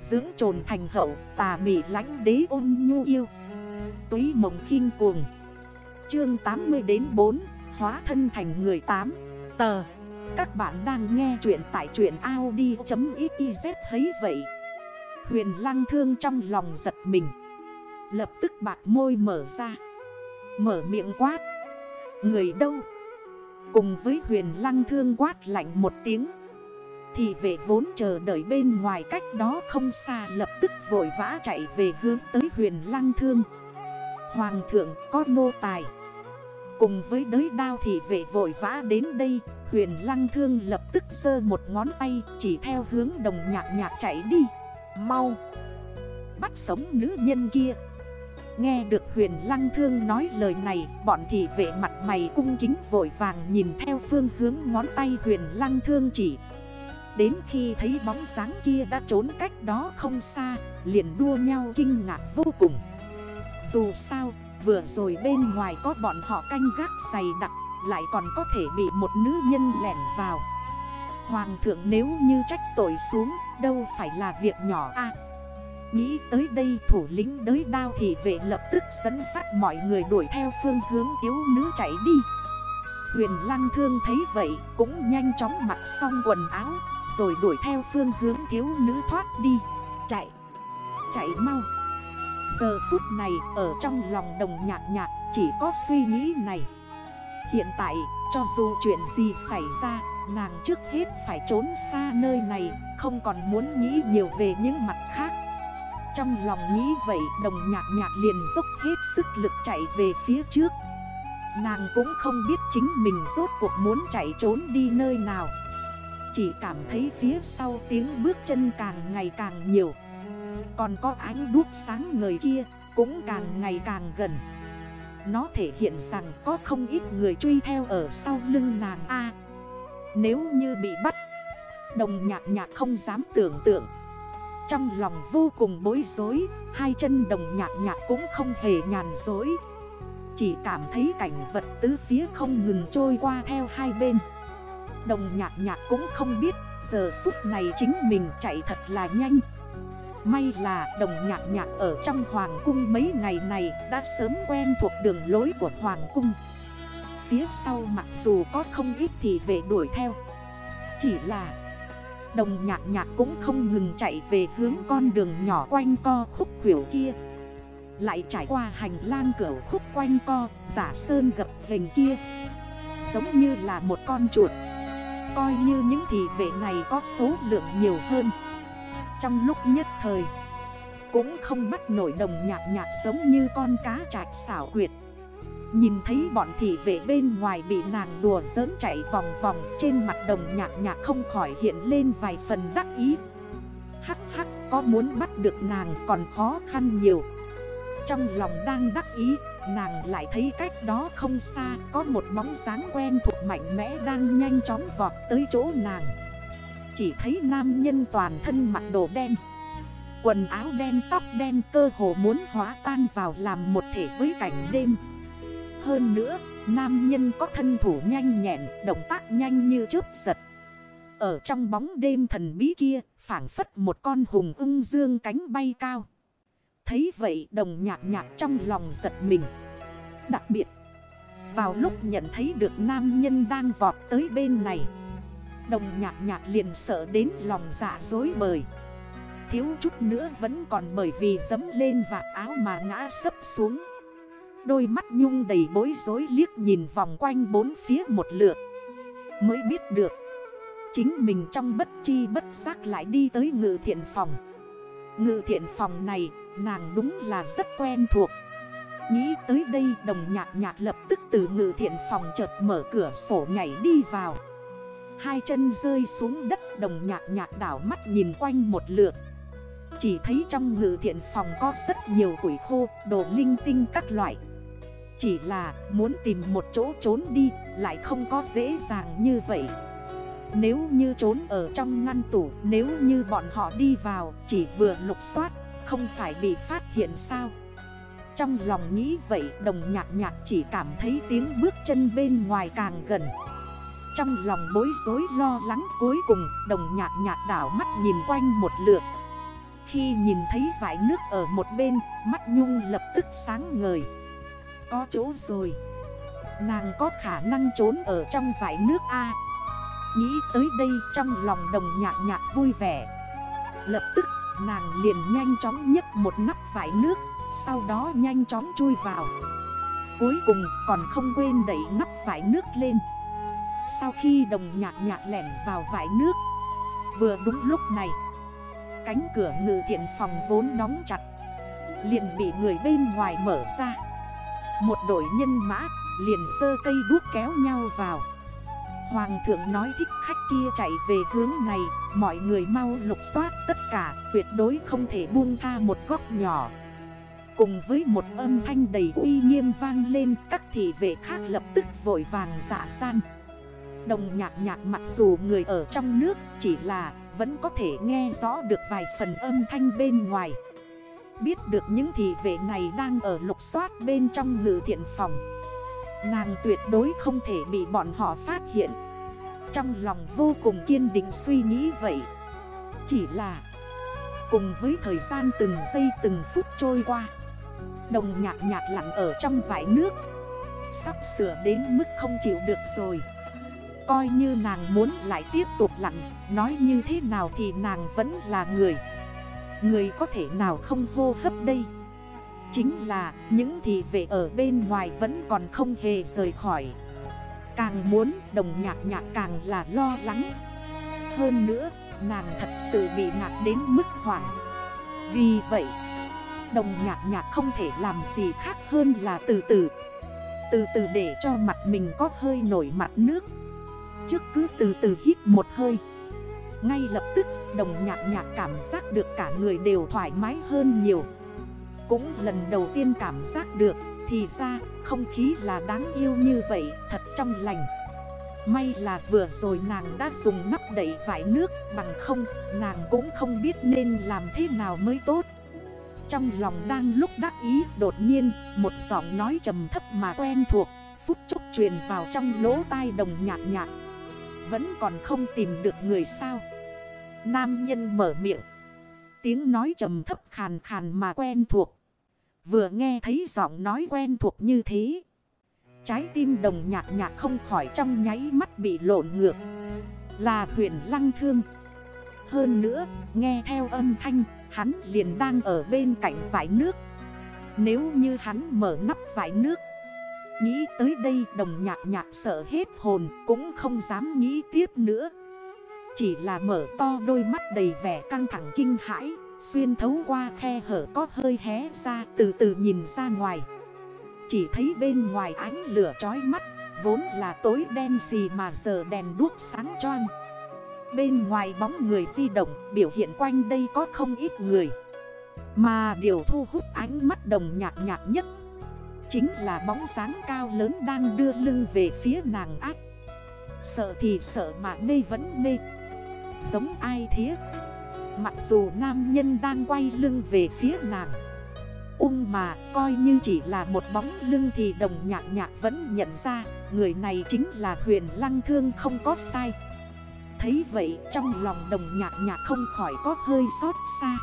Dưỡng trồn thành hậu, tà mị lánh đế ôn nhu yêu. Túy mộng khinh cuồng. Chương 80 đến 4 Hóa thân thành người 8 Tờ. Các bạn đang nghe chuyện tại chuyện Audi.xyz thấy vậy. Huyền lăng thương trong lòng giật mình. Lập tức bạc môi mở ra. Mở miệng quát. Người đâu? Cùng với huyền lăng thương quát lạnh một tiếng. Thì vệ vốn chờ đợi bên ngoài cách đó không xa Lập tức vội vã chạy về hướng tới huyền lăng thương. Hoàng thượng có nô tài. Cùng với đới đao thì vệ vội vã đến đây, Huyền lăng thương lập tức sơ một ngón tay Chỉ theo hướng đồng nhạc nhạc chạy đi. Mau! Bắt sống nữ nhân kia. Nghe được huyền lăng thương nói lời này, Bọn thị vệ mặt mày cung kính vội vàng nhìn theo phương hướng ngón tay huyền lăng thương chỉ. Đến khi thấy bóng sáng kia đã trốn cách đó không xa, Liền đua nhau kinh ngạc vô cùng. Dù sao, vừa rồi bên ngoài có bọn họ canh gác dày đặc, Lại còn có thể bị một nữ nhân lẻn vào. Hoàng thượng nếu như trách tội xuống, Đâu phải là việc nhỏ a. Nghĩ tới đây thủ lĩnh đới đao thì vệ lập tức dẫn sắt mọi người đuổi theo phương hướng yếu nữ chạy đi. Huyền lăng thương thấy vậy cũng nhanh chóng mặc xong quần áo Rồi đuổi theo phương hướng thiếu nữ thoát đi. Chạy, chạy mau. Giờ phút này ở trong lòng đồng nhạc nhạc chỉ có suy nghĩ này. Hiện tại cho dù chuyện gì xảy ra Nàng trước hết phải trốn xa nơi này Không còn muốn nghĩ nhiều về những mặt khác. Trong lòng nghĩ vậy đồng nhạc nhạc liền dốc hết sức lực chạy về phía trước. Nàng cũng không biết chính mình rốt cuộc muốn chạy trốn đi nơi nào. Chỉ cảm thấy phía sau tiếng bước chân càng ngày càng nhiều. Còn có ánh đuốc sáng người kia cũng càng ngày càng gần. Nó thể hiện rằng có không ít người truy theo ở sau lưng nàng A. Nếu như bị bắt, Đồng nhạc nhạc không dám tưởng tượng. Trong lòng vô cùng bối rối, Hai chân đồng nhạc nhạc cũng không hề nhàn dối chỉ cảm thấy cảnh vật tứ phía không ngừng trôi qua theo hai bên. Đồng nhạc nhạc cũng không biết, Giờ phút này chính mình chạy thật là nhanh. May là đồng nhạc nhạc ở trong hoàng cung mấy ngày này Đã sớm quen thuộc đường lối của hoàng cung. Phía sau mặc dù có không ít thì về đuổi theo. Chỉ là Đồng nhạc nhạc cũng không ngừng chạy về hướng con đường nhỏ quanh co khúc khỉu kia. Lại trải qua hành lang cửa khúc quanh co, giả sơn gập vềnh kia. Giống như là một con chuột. Coi như những thị vệ này có số lượng nhiều hơn. Trong lúc nhất thời, Cũng không bắt nổi đồng nhạc nhạc giống như con cá trạch xảo quyệt. Nhìn thấy bọn thị vệ bên ngoài bị nàng đùa giỡn chạy vòng vòng Trên mặt đồng nhạc nhạc không khỏi hiện lên vài phần đắc ý. Hắc hắc, có muốn bắt được nàng còn khó khăn nhiều. Trong lòng đang đắc ý Nàng lại thấy cách đó không xa Có một bóng dáng quen thuộc mạnh mẽ đang nhanh chóng vọt tới chỗ nàng Chỉ thấy nam nhân toàn thân mặc đồ đen Quần áo đen tóc đen cơ hồ muốn hóa tan vào làm một thể với cảnh đêm hơn nữa, nam nhân có thân thủ nhanh nhẹn, động tác nhanh như chớp giật. Ở trong bóng đêm thần bí kia, phản phất một con hùng ưng dương cánh bay cao. Thấy vậy đồng nhạc nhạc trong lòng giật mình. Đặc biệt, vào lúc nhận thấy được nam nhân đang vọt tới bên này. Đồng nhạc nhạc liền sợ đến lòng dạ dối bời. Thiếu chút nữa vẫn còn bởi vì dấm lên vạt áo mà ngã sấp xuống. Đôi mắt nhung đầy bối rối liếc nhìn vòng quanh bốn phía một lượt Mới biết được Chính mình trong bất chi bất giác lại đi tới ngự thiện phòng Ngự thiện phòng này nàng đúng là rất quen thuộc. Nghĩ tới đây đồng nhạc nhạc lập tức từ ngự thiện phòng chợt mở cửa sổ nhảy đi vào. Hai chân rơi xuống đất đồng nhạc nhạc đảo mắt nhìn quanh một lượt. Chỉ thấy trong ngự thiện phòng có rất nhiều củi khô, đồ linh tinh các loại. Chỉ là muốn tìm một chỗ trốn đi lại không có dễ dàng như vậy. Nếu như trốn ở trong ngăn tủ Nếu như bọn họ đi vào chỉ vừa lục soát không phải bị phát hiện sao? Trong lòng nghĩ vậy, đồng nhạc nhạc chỉ cảm thấy tiếng bước chân bên ngoài càng gần. Trong lòng bối rối lo lắng cuối cùng, đồng nhạc nhạc đảo mắt nhìn quanh một lượt. Khi nhìn thấy vải nước ở một bên, Mắt Nhung lập tức sáng ngời. Có chỗ rồi. Nàng có khả năng trốn ở trong vải nước A. Nghĩ tới đây, trong lòng đồng nhạc nhạc vui vẻ. Lập tức nàng liền nhanh chóng nhấc một nắp vải nước, Sau đó nhanh chóng chui vào. Cuối cùng còn không quên đẩy nắp vải nước lên. Sau khi đồng nhạc nhạc lẻn vào vải nước, Vừa đúng lúc này, Cánh cửa ngự thiện phòng vốn đóng chặt, Liền bị người bên ngoài mở ra. Một đội nhân mã liền sơ cây đuốc kéo nhau vào. Hoàng thượng nói thích khách kia chạy về hướng này, Mọi người mau lục soát tất cả, Tuyệt đối không thể buông tha một góc nhỏ. Cùng với một âm thanh đầy uy nghiêm vang lên, Các thị vệ khác lập tức vội vàng dạ san. Đồng nhạc nhạc mặc dù người ở trong nước, Chỉ là vẫn có thể nghe rõ được vài phần âm thanh bên ngoài. Biết được những thị vệ này đang ở lục soát bên trong ngự thiện phòng. Nàng tuyệt đối không thể bị bọn họ phát hiện. Trong lòng vô cùng kiên định suy nghĩ vậy. Chỉ là, Cùng với thời gian từng giây từng phút trôi qua, Đồng nhạc nhạc lặng ở trong vải nước, Sắp sửa đến mức không chịu được rồi. Coi như nàng muốn lại tiếp tục lặn, Nói như thế nào thì nàng vẫn là người. Người có thể nào không hô hấp đây? Chính là, những thị vệ ở bên ngoài vẫn còn không hề rời khỏi. Càng muốn đồng nhạc nhạc càng là lo lắng. Hơn nữa, nàng thật sự bị ngạc đến mức hoảng. Vì vậy, đồng nhạc nhạc không thể làm gì khác hơn là từ từ. Từ từ để cho mặt mình có hơi nổi mặt nước. Trước cứ từ từ hít một hơi. Ngay lập tức, đồng nhạc nhạc cảm giác được cả người đều thoải mái hơn nhiều cũng lần đầu tiên cảm giác được, Thì ra, không khí là đáng yêu như vậy, Thật trong lành. May là vừa rồi nàng đã dùng nắp đẩy vải nước, Bằng không, nàng cũng không biết nên làm thế nào mới tốt. Trong lòng đang lúc đắc ý, Đột nhiên, một giọng nói trầm thấp mà quen thuộc, Phút chốc truyền vào trong lỗ tai đồng nhạc nhạc Vẫn còn không tìm được người sao? Nam nhân mở miệng. Tiếng nói trầm thấp khàn khàn mà quen thuộc. Vừa nghe thấy giọng nói quen thuộc như thế. Trái tim đồng nhạc nhạc không khỏi trong nháy mắt bị lộn ngược. Là huyện lăng thương. Hơn nữa, nghe theo âm thanh, Hắn liền đang ở bên cạnh vải nước. Nếu như hắn mở nắp vải nước, Nghĩ tới đây đồng nhạc nhạc sợ hết hồn Cũng không dám nghĩ tiếp nữa. Chỉ là mở to đôi mắt đầy vẻ căng thẳng kinh hãi. Xuyên thấu qua khe hở có hơi hé ra, từ từ nhìn ra ngoài. Chỉ thấy bên ngoài ánh lửa chói mắt, Vốn là tối đen xì mà giờ đèn đuốc sáng choang. Bên ngoài bóng người di động, biểu hiện quanh đây có không ít người. Mà điều thu hút ánh mắt đồng nhạc nhạc nhất, Chính là bóng sáng cao lớn đang đưa lưng về phía nàng ác. Sợ thì sợ mà mê vẫn mê Giống ai thế Mặc dù nam nhân đang quay lưng về phía nàng. Ung mà, coi như chỉ là một bóng lưng thì đồng nhạc nhạc vẫn nhận ra, Người này chính là huyền lăng thương không có sai. Thấy vậy, trong lòng đồng nhạc nhạc không khỏi có hơi xót xa.